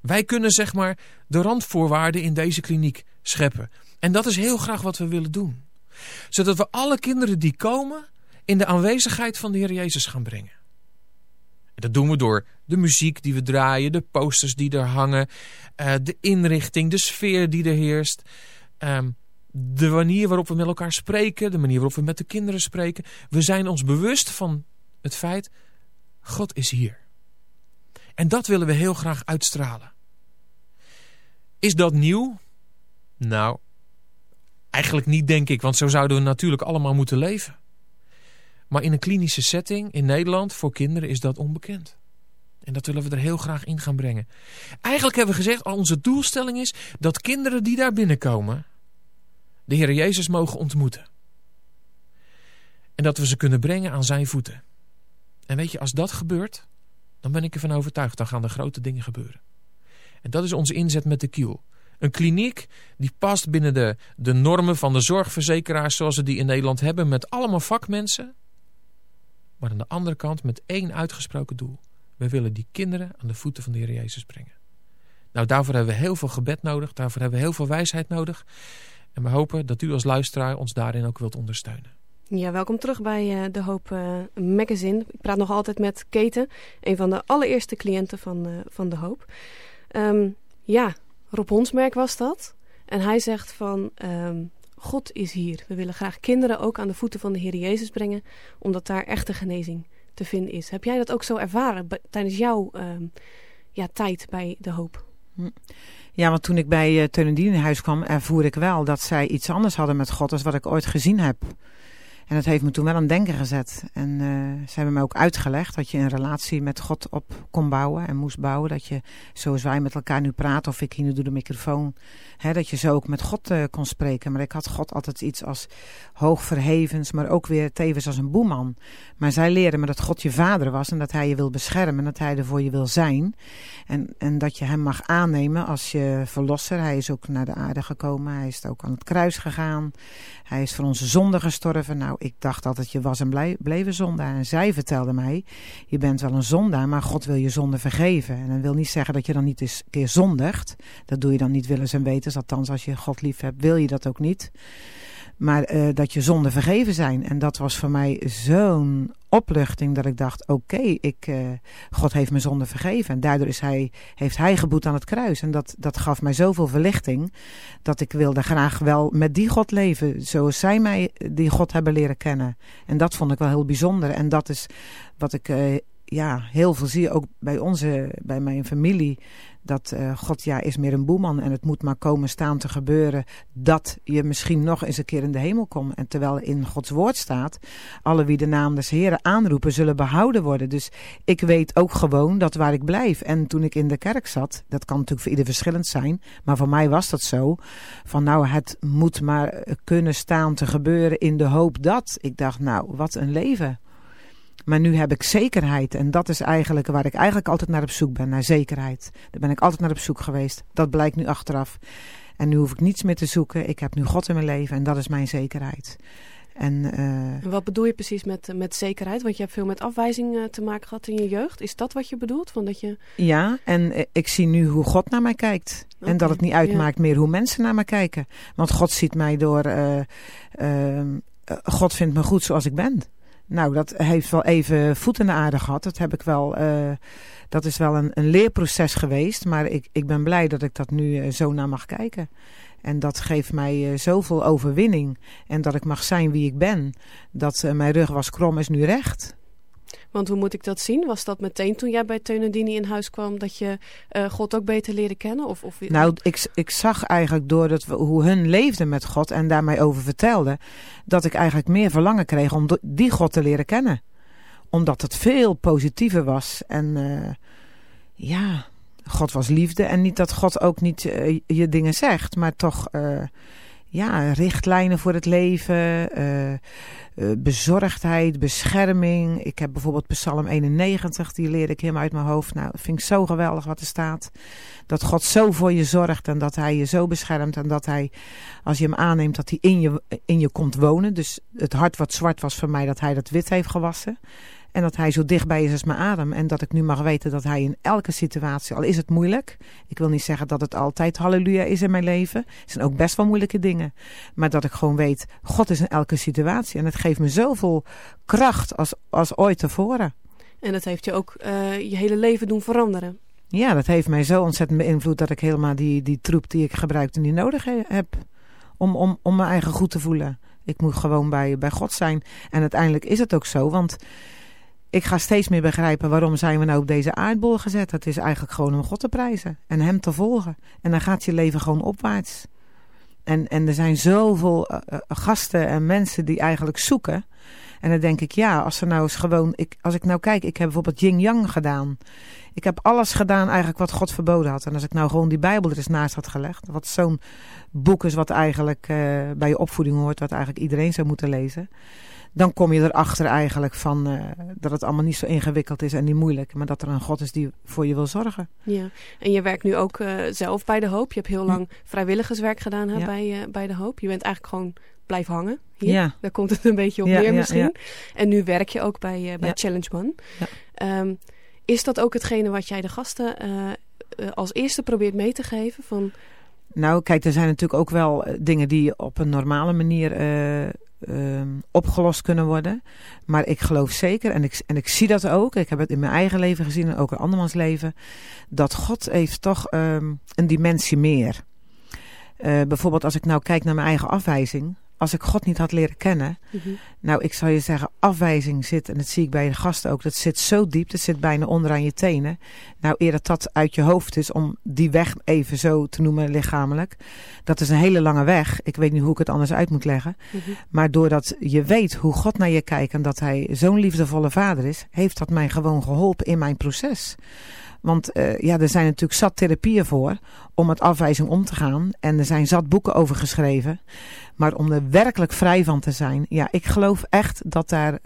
Wij kunnen zeg maar de randvoorwaarden in deze kliniek scheppen. En dat is heel graag wat we willen doen. Zodat we alle kinderen die komen in de aanwezigheid van de Heer Jezus gaan brengen. En dat doen we door de muziek die we draaien, de posters die er hangen, uh, de inrichting, de sfeer die er heerst. Um, de manier waarop we met elkaar spreken, de manier waarop we met de kinderen spreken. We zijn ons bewust van het feit, God is hier. En dat willen we heel graag uitstralen. Is dat nieuw? Nou, eigenlijk niet denk ik, want zo zouden we natuurlijk allemaal moeten leven. Maar in een klinische setting in Nederland voor kinderen is dat onbekend. En dat willen we er heel graag in gaan brengen. Eigenlijk hebben we gezegd, onze doelstelling is dat kinderen die daar binnenkomen... de Heer Jezus mogen ontmoeten. En dat we ze kunnen brengen aan zijn voeten. En weet je, als dat gebeurt, dan ben ik ervan overtuigd, dan gaan er grote dingen gebeuren. En dat is onze inzet met de kiel. Een kliniek die past binnen de, de normen van de zorgverzekeraars zoals we die in Nederland hebben. Met allemaal vakmensen. Maar aan de andere kant met één uitgesproken doel. We willen die kinderen aan de voeten van de Heer Jezus brengen. Nou, daarvoor hebben we heel veel gebed nodig. Daarvoor hebben we heel veel wijsheid nodig. En we hopen dat u als luisteraar ons daarin ook wilt ondersteunen. Ja, welkom terug bij uh, De Hoop uh, Magazine. Ik praat nog altijd met Keten, een van de allereerste cliënten van, uh, van De Hoop. Um, ja, Rob Honsmerk was dat. En hij zegt van, um, God is hier. We willen graag kinderen ook aan de voeten van de Heer Jezus brengen, omdat daar echte genezing te vinden is. Heb jij dat ook zo ervaren tijdens jouw um, ja, tijd bij De Hoop? Hm. Ja, want toen ik bij uh, Teun en Dien in huis kwam, ervoer ik wel dat zij iets anders hadden met God dan wat ik ooit gezien heb. En dat heeft me toen wel aan denken gezet. En uh, ze hebben me ook uitgelegd dat je een relatie met God op kon bouwen en moest bouwen. Dat je, zoals wij met elkaar nu praten, of ik hier nu doe de microfoon, hè, dat je zo ook met God uh, kon spreken. Maar ik had God altijd iets als hoogverhevens, maar ook weer tevens als een boeman. Maar zij leerden me dat God je vader was en dat hij je wil beschermen en dat hij er voor je wil zijn. En, en dat je hem mag aannemen als je verlosser. Hij is ook naar de aarde gekomen, hij is ook aan het kruis gegaan. Hij is voor onze zonde gestorven. Nou, ik dacht altijd je was en een zondaar. En zij vertelde mij, je bent wel een zondaar, maar God wil je zonde vergeven. En dat wil niet zeggen dat je dan niet eens een keer zondigt. Dat doe je dan niet willens en wetens. Althans, als je God lief hebt, wil je dat ook niet. Maar uh, dat je zonden vergeven zijn. En dat was voor mij zo'n opluchting dat ik dacht, oké, ik, uh, God heeft me zonde vergeven. En daardoor is hij, heeft hij geboet aan het kruis. En dat, dat gaf mij zoveel verlichting, dat ik wilde graag wel met die God leven, zoals zij mij die God hebben leren kennen. En dat vond ik wel heel bijzonder. En dat is wat ik uh, ja, heel veel zie, ook bij onze, bij mijn familie, dat uh, God ja is meer een boeman en het moet maar komen staan te gebeuren dat je misschien nog eens een keer in de hemel komt. En terwijl in Gods woord staat, alle wie de naam des Heren aanroepen zullen behouden worden. Dus ik weet ook gewoon dat waar ik blijf. En toen ik in de kerk zat, dat kan natuurlijk voor ieder verschillend zijn, maar voor mij was dat zo, van nou het moet maar kunnen staan te gebeuren in de hoop dat. Ik dacht nou, wat een leven. Maar nu heb ik zekerheid. En dat is eigenlijk waar ik eigenlijk altijd naar op zoek ben. Naar zekerheid. Daar ben ik altijd naar op zoek geweest. Dat blijkt nu achteraf. En nu hoef ik niets meer te zoeken. Ik heb nu God in mijn leven. En dat is mijn zekerheid. En, uh, en wat bedoel je precies met, met zekerheid? Want je hebt veel met afwijzing uh, te maken gehad in je jeugd. Is dat wat je bedoelt? Van dat je... Ja, en ik zie nu hoe God naar mij kijkt. Okay, en dat het niet uitmaakt ja. meer hoe mensen naar mij kijken. Want God ziet mij door... Uh, God vindt me goed zoals ik ben. Nou, dat heeft wel even voet in de aarde gehad. Dat heb ik wel. Uh, dat is wel een, een, leerproces geweest. Maar ik, ik ben blij dat ik dat nu uh, zo naar mag kijken. En dat geeft mij uh, zoveel overwinning. En dat ik mag zijn wie ik ben. Dat mijn rug was krom, is nu recht. Want hoe moet ik dat zien? Was dat meteen toen jij bij Teunendini in huis kwam dat je uh, God ook beter leren kennen? Of, of... Nou, ik, ik zag eigenlijk door dat we, hoe hun leefden met God en daar mij over vertelden, dat ik eigenlijk meer verlangen kreeg om die God te leren kennen. Omdat het veel positiever was. En uh, ja, God was liefde. En niet dat God ook niet uh, je dingen zegt, maar toch ja, richtlijnen voor het leven, uh, uh, bezorgdheid, bescherming. Ik heb bijvoorbeeld Psalm 91, die leerde ik helemaal uit mijn hoofd. Nou, vind ik zo geweldig wat er staat. Dat God zo voor je zorgt en dat hij je zo beschermt. En dat hij, als je hem aanneemt, dat hij in je, in je komt wonen. Dus het hart wat zwart was voor mij, dat hij dat wit heeft gewassen. En dat hij zo dichtbij is als mijn adem. En dat ik nu mag weten dat hij in elke situatie, al is het moeilijk. Ik wil niet zeggen dat het altijd halleluja is in mijn leven. Het zijn ook best wel moeilijke dingen. Maar dat ik gewoon weet, God is in elke situatie. En het geeft me zoveel kracht als, als ooit tevoren. En dat heeft je ook uh, je hele leven doen veranderen. Ja, dat heeft mij zo ontzettend beïnvloed dat ik helemaal die, die troep die ik gebruikte niet nodig heb. Om, om, om mijn eigen goed te voelen. Ik moet gewoon bij, bij God zijn. En uiteindelijk is het ook zo, want ik ga steeds meer begrijpen waarom zijn we nou op deze aardbol gezet. Het is eigenlijk gewoon om God te prijzen en hem te volgen. En dan gaat je leven gewoon opwaarts. En, en er zijn zoveel uh, uh, gasten en mensen die eigenlijk zoeken. En dan denk ik, ja, als er nou eens gewoon... Ik, als ik nou kijk, ik heb bijvoorbeeld Yin Yang gedaan. Ik heb alles gedaan eigenlijk wat God verboden had. En als ik nou gewoon die Bijbel er eens naast had gelegd. Wat zo'n boek is wat eigenlijk uh, bij je opvoeding hoort. Wat eigenlijk iedereen zou moeten lezen. Dan kom je erachter eigenlijk van uh, dat het allemaal niet zo ingewikkeld is en niet moeilijk. Maar dat er een God is die voor je wil zorgen. Ja, en je werkt nu ook uh, zelf bij De Hoop. Je hebt heel lang vrijwilligerswerk gedaan hè, ja. bij, bij De Hoop. Je bent eigenlijk gewoon blijven hangen. Hier. Ja. Daar komt het een beetje op Ja, neer misschien. En nu werk je ook bij, bij. Challenge Man. Ja. Ehm, is dat ook hetgene wat jij de gasten als eerste probeert mee te geven? Van, Nou, kijk, er zijn natuurlijk ook wel eh, dingen die op een normale manier eh, ehm, opgelost kunnen worden. Maar ik geloof zeker, en ik, en ik zie dat ook, ik heb het in mijn eigen leven gezien en ook in andermans leven, dat God heeft toch ehm, een dimensie meer. Eh, bijvoorbeeld als ik nou kijk naar mijn eigen afwijzing. Als ik God niet had leren kennen. Mhm. Nou, ik zou je zeggen, afwijzing zit, en dat zie ik bij de gasten ook, dat zit zo diep, dat zit bijna onderaan je tenen. Nou, eer dat dat uit je hoofd is, om die weg even zo te noemen lichamelijk. Dat is een hele lange weg. Ik weet niet hoe ik het anders uit moet leggen. Mhm. Maar doordat je weet hoe God naar je kijkt en dat hij zo'n liefdevolle vader is, heeft dat mij gewoon geholpen in mijn proces. Want uh, ja, er zijn natuurlijk zat therapieën voor om met afwijzing om te gaan. En er zijn zat boeken over geschreven. Maar om er werkelijk vrij van te zijn. Ja, ik geloof echt dat daar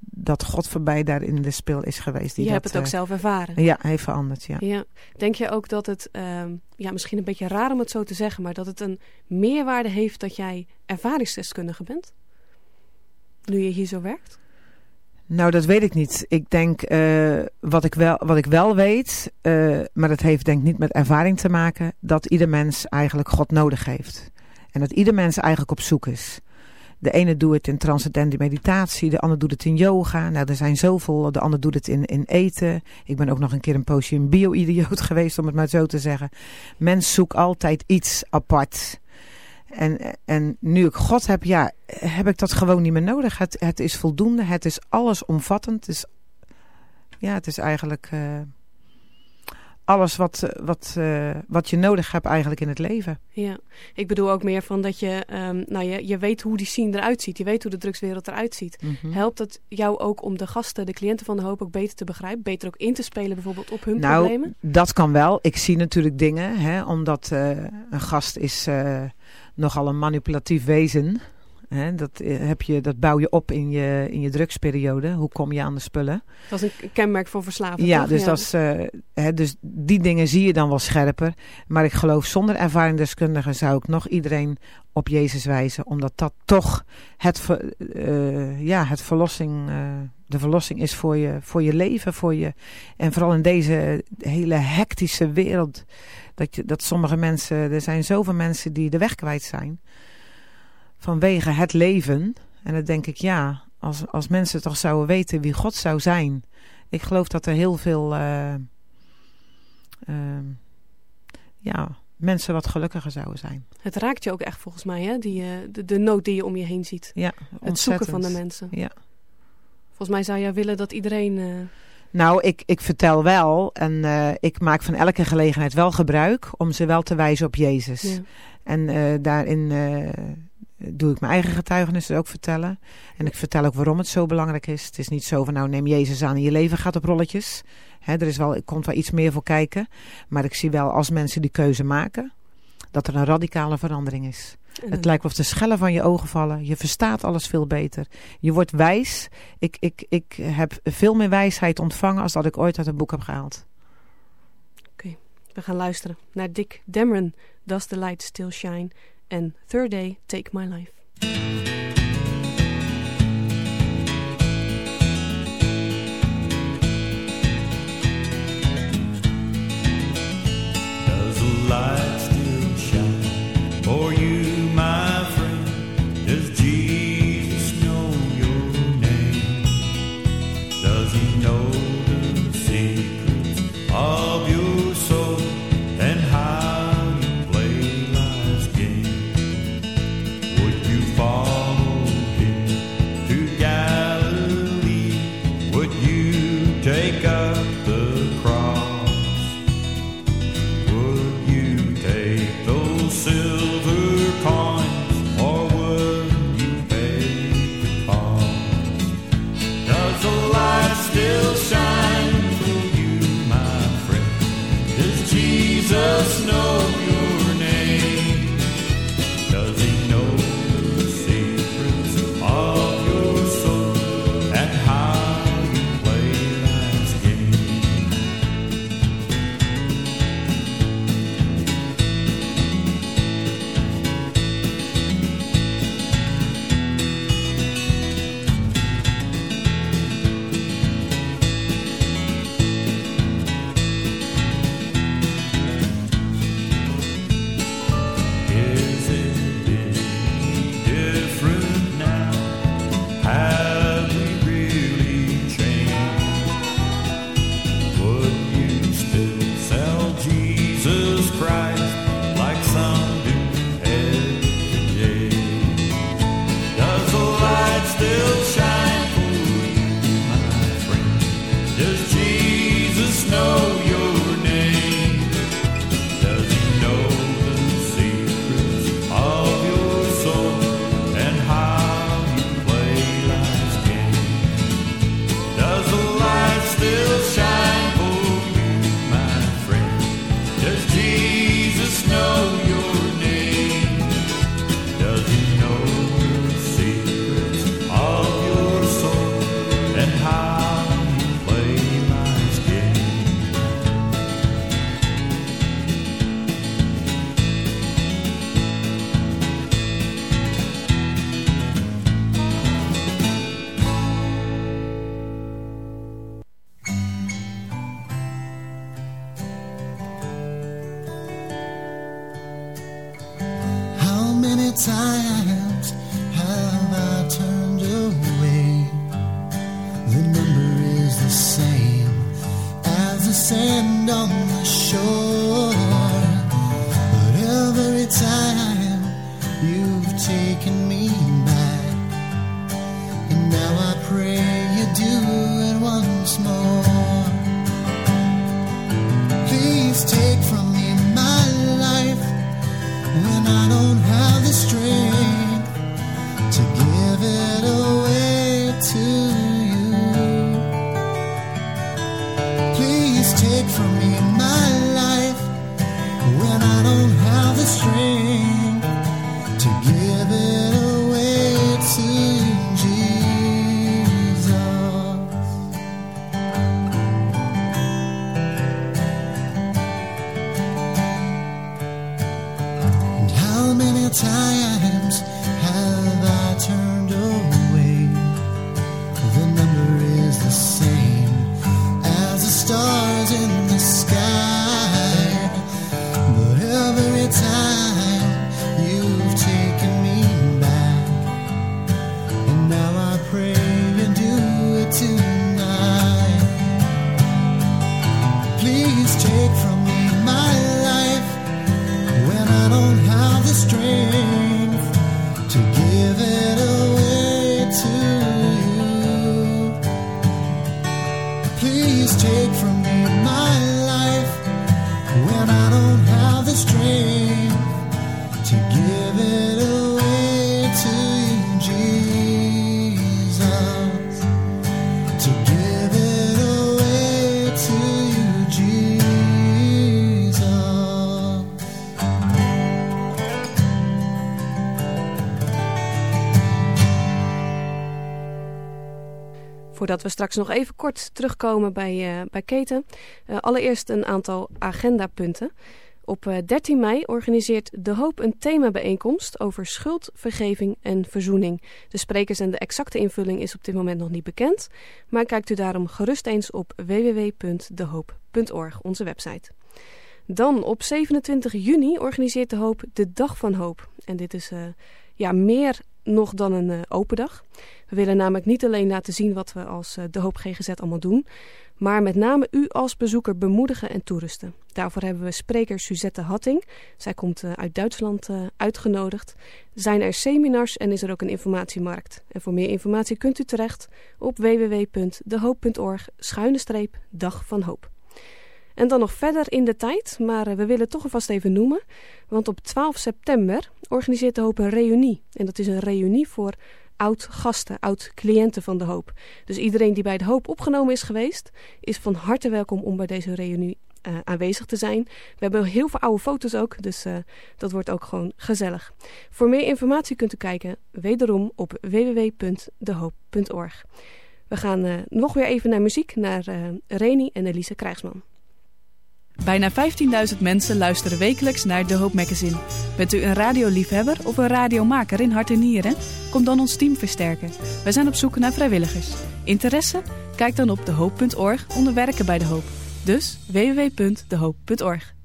dat God voorbij daar in de spil is geweest. Die je dat, hebt het ook uh, zelf ervaren. Ja, heeft veranderd, ja. ja. Denk je ook dat het, uh, ja, misschien een beetje raar om het zo te zeggen, maar dat het een meerwaarde heeft dat jij ervaringsdeskundige bent? Nu je hier zo werkt? Nou, dat weet ik niet. Ik denk, uh, wat, ik wel, wat ik wel weet, uh, maar dat heeft denk ik niet met ervaring te maken, dat ieder mens eigenlijk God nodig heeft. En dat ieder mens eigenlijk op zoek is. De ene doet het in transcendente meditatie, de ander doet het in yoga. Nou, er zijn zoveel. De ander doet het in, in eten. Ik ben ook nog een keer een poosje een bio-idioot geweest, om het maar zo te zeggen. Mens zoekt altijd iets apart. En, en nu ik God heb, ja, heb ik dat gewoon niet meer nodig. Het, het is voldoende, het is allesomvattend. Het is, ja, het is eigenlijk uh, alles wat, wat, uh, wat je nodig hebt eigenlijk in het leven. Ja, ik bedoel ook meer van dat je, um, nou je, je weet hoe die scene eruit ziet. Je weet hoe de drugswereld eruit ziet. Mm -hmm. Helpt het jou ook om de gasten, de cliënten van de hoop ook beter te begrijpen? Beter ook in te spelen bijvoorbeeld op hun nou, problemen? dat kan wel. Ik zie natuurlijk dingen, hè, omdat uh, een gast is nogal een manipulatief wezen. He, dat, heb je, dat bouw je op in je, in je drugsperiode. Hoe kom je aan de spullen? Dat is een kenmerk van verslaving. Ja, toch? dus, ja. Dat is, uh, he, dus die dingen zie je dan wel scherper. Maar ik geloof zonder ervaringsdeskundige zou ik nog iedereen op Jezus wijzen. Omdat dat toch het, uh, ja, het verlossing, uh, de verlossing is voor je, voor je leven. Voor je, en vooral in deze hele hectische wereld. Dat, je, dat sommige mensen, er zijn zoveel mensen die de weg kwijt zijn. Vanwege het leven. En dan denk ik, ja, als, als mensen toch zouden weten wie God zou zijn. Ik geloof dat er heel veel, uh, uh, ja, mensen wat gelukkiger zouden zijn. Het raakt je ook echt volgens mij, hè? Die, uh, de, de nood die je om je heen ziet. Ja, Het zoeken van de mensen. Ja. Volgens mij zou jij willen dat iedereen... nou, ik, ik vertel wel en uh, ik maak van elke gelegenheid wel gebruik om ze wel te wijzen op Jezus. Ja. En uh, daarin uh, doe ik mijn eigen getuigenissen ook vertellen. En ik vertel ook waarom het zo belangrijk is. Het is niet zo van nou neem Jezus aan en je leven gaat op rolletjes. He, er is wel, er komt wel iets meer voor kijken. Maar ik zie wel als mensen die keuze maken, dat er een radicale verandering is. Het lijkt of de schellen van je ogen vallen. Je verstaat alles veel beter. Je wordt wijs. Ik, ik, ik heb veel meer wijsheid ontvangen als dat ik ooit uit een boek heb gehaald. Oké, okay. we gaan luisteren naar Dick Dameron, Does the Light Still Shine? En Third Day, Take My Life. time dat we straks nog even kort terugkomen bij, eh, bij Keten. Eh, allereerst een aantal agendapunten. Op eh, 13 mei organiseert De Hoop een themabijeenkomst over schuld, vergeving en verzoening. De sprekers en de exacte invulling is op dit moment nog niet bekend, maar kijkt u daarom gerust eens op www.dehoop.org, onze website. Dan op 27 juni organiseert De Hoop de Dag van Hoop. En dit is ja, meer nog dan een eh, open dag. We willen namelijk niet alleen laten zien wat we als eh, De Hoop GGZ allemaal doen, maar met name u als bezoeker bemoedigen en toerusten. Daarvoor hebben we spreker Suzette Hatting. Zij komt eh, uit Duitsland uitgenodigd. Zijn er seminars en is er ook een informatiemarkt. En voor meer informatie kunt u terecht op www.dehoop.org schuine dag van hoop. En dan nog verder in de tijd, maar we willen het toch alvast even noemen. Want op 12 september organiseert de Hoop een reunie. En dat is een reunie voor oud-gasten, oud-cliënten van de Hoop. Dus iedereen die bij de Hoop opgenomen is geweest, is van harte welkom om bij deze reunie uh, aanwezig te zijn. We hebben heel veel oude foto's ook, dus uh, dat wordt ook gewoon gezellig. Voor meer informatie kunt u kijken wederom op www.dehoop.org. We gaan uh, nog weer even naar muziek, naar Reni en Elise Krijgsman. Bijna 15.000 mensen luisteren wekelijks naar De Hoop Magazine. Bent u een radioliefhebber of een radiomaker in hart en nieren? Kom dan ons team versterken. Wij zijn op zoek naar vrijwilligers. Interesse? Kijk dan op dehoop.org onder werken bij De Hoop. Dus www.dehoop.org.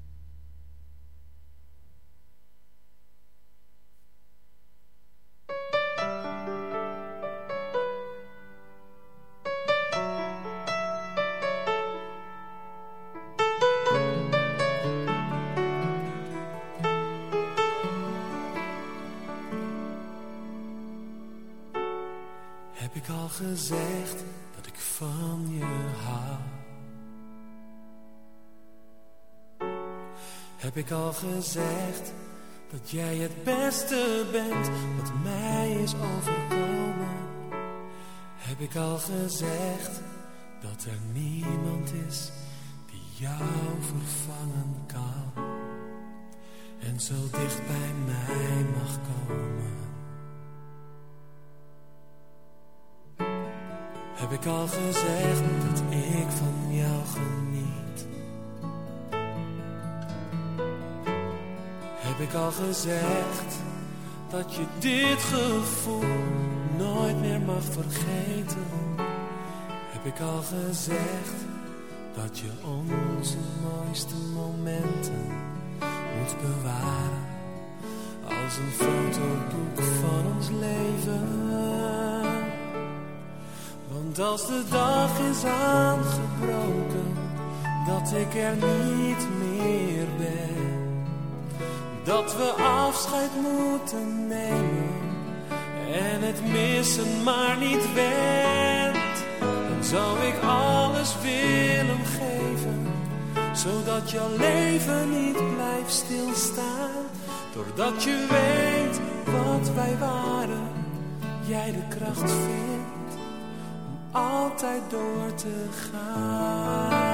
ik al gezegd dat jij het beste bent wat mij is overkomen? Heb ik al gezegd dat er niemand is die jou vervangen kan en zo dicht bij mij mag komen? Heb ik al gezegd dat ik van jou geniet? Heb ik al gezegd dat je dit gevoel nooit meer mag vergeten? Heb ik al gezegd dat je onze mooiste momenten moet bewaren als een fotoboek van ons leven? Want als de dag is aangebroken, dat ik er niet meer ben, dat we afscheid moeten nemen en het missen maar niet went, dan zou ik alles willen geven, zodat jouw leven niet blijft stilstaan, doordat je weet wat wij waren, jij de kracht vindt altijd door te gaan.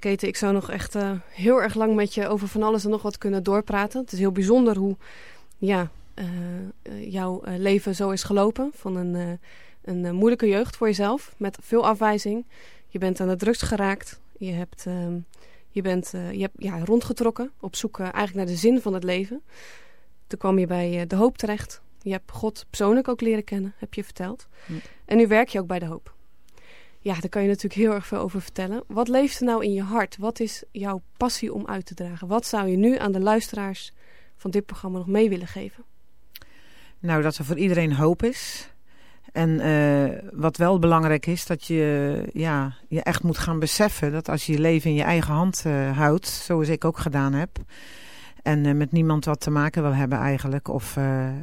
Keten, ik zou nog echt uh, heel erg lang met je over van alles en nog wat kunnen doorpraten. Het is heel bijzonder hoe ja, uh, uh, jouw leven zo is gelopen. Van een, een moeilijke jeugd voor jezelf, met veel afwijzing. Je bent aan de drugs geraakt. Je, hebt, ehm, je bent je hebt, ja, rondgetrokken op zoek eigenlijk naar de zin van het leven. Toen kwam je bij de hoop terecht. Je hebt God persoonlijk ook leren kennen, heb je verteld. Ja. En nu werk je ook bij de hoop. Ja, daar kan je natuurlijk heel erg veel over vertellen. Wat leeft er nou in je hart? Wat is jouw passie om uit te dragen? Wat zou je nu aan de luisteraars van dit programma nog mee willen geven? Nou, dat er voor iedereen hoop is. En uh, wat wel belangrijk is, dat je ja, je echt moet gaan beseffen... dat als je je leven in je eigen hand uh, houdt, zoals ik ook gedaan heb... en uh, met niemand wat te maken wil hebben eigenlijk... of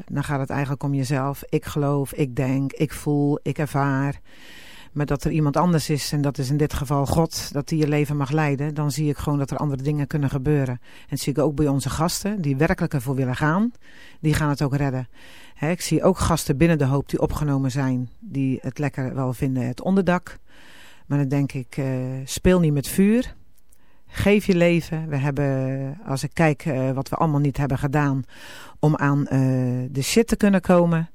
dan gaat het eigenlijk om jezelf. Ik geloof, ik denk, ik voel, ik ervaar... Maar dat er iemand anders is, en dat is in dit geval God, dat die je leven mag leiden, dan zie ik gewoon dat er andere dingen kunnen gebeuren. En dat zie ik ook bij onze gasten, die werkelijk ervoor willen gaan, die gaan het ook redden. Ik zie ook gasten binnen de hoop die opgenomen zijn, die het lekker wel vinden, het onderdak. Maar dan denk ik, uh, speel niet met vuur. Geef je leven. We hebben, als ik kijk uh, wat we allemaal niet hebben gedaan, om aan uh, de shit te kunnen komen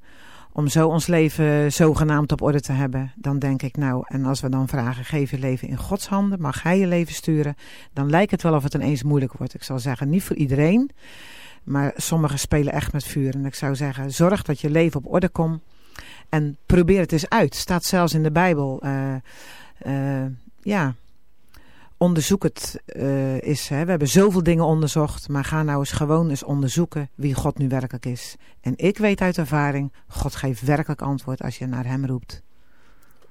om zo ons leven zogenaamd op orde te hebben, dan denk ik nou, en als we dan vragen, geef je leven in Gods handen, mag Hij je leven sturen, dan lijkt het wel of het ineens moeilijk wordt. Ik zal zeggen, niet voor iedereen, maar sommigen spelen echt met vuur. En ik zou zeggen, zorg dat je leven op orde komt en probeer het eens uit. Staat zelfs in de Bijbel, uh, uh, ja, onderzoek het uh, is. Hè. We hebben zoveel dingen onderzocht, maar ga nou eens gewoon eens onderzoeken wie God nu werkelijk is. En ik weet uit ervaring, God geeft werkelijk antwoord als je naar hem roept.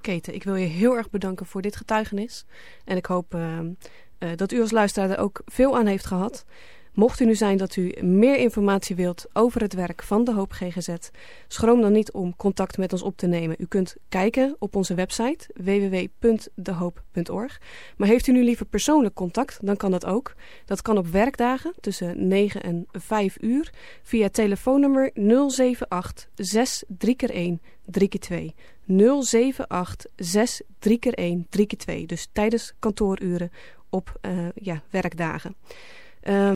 Keten, ik wil je heel erg bedanken voor dit getuigenis. En ik hoop uh, uh, dat u als luisteraar er ook veel aan heeft gehad. Mocht u nu zijn dat u meer informatie wilt over het werk van de Hoop GGZ, schroom dan niet om contact met ons op te nemen. U kunt kijken op onze website www.dehoop.org. Maar heeft u nu liever persoonlijk contact, dan kan dat ook. Dat kan op werkdagen tussen 9 en 5 uur via telefoonnummer 078 6 3 1 3 2 078 6 3 1 3 2 Dus tijdens kantooruren op uh, ja, werkdagen. Uh,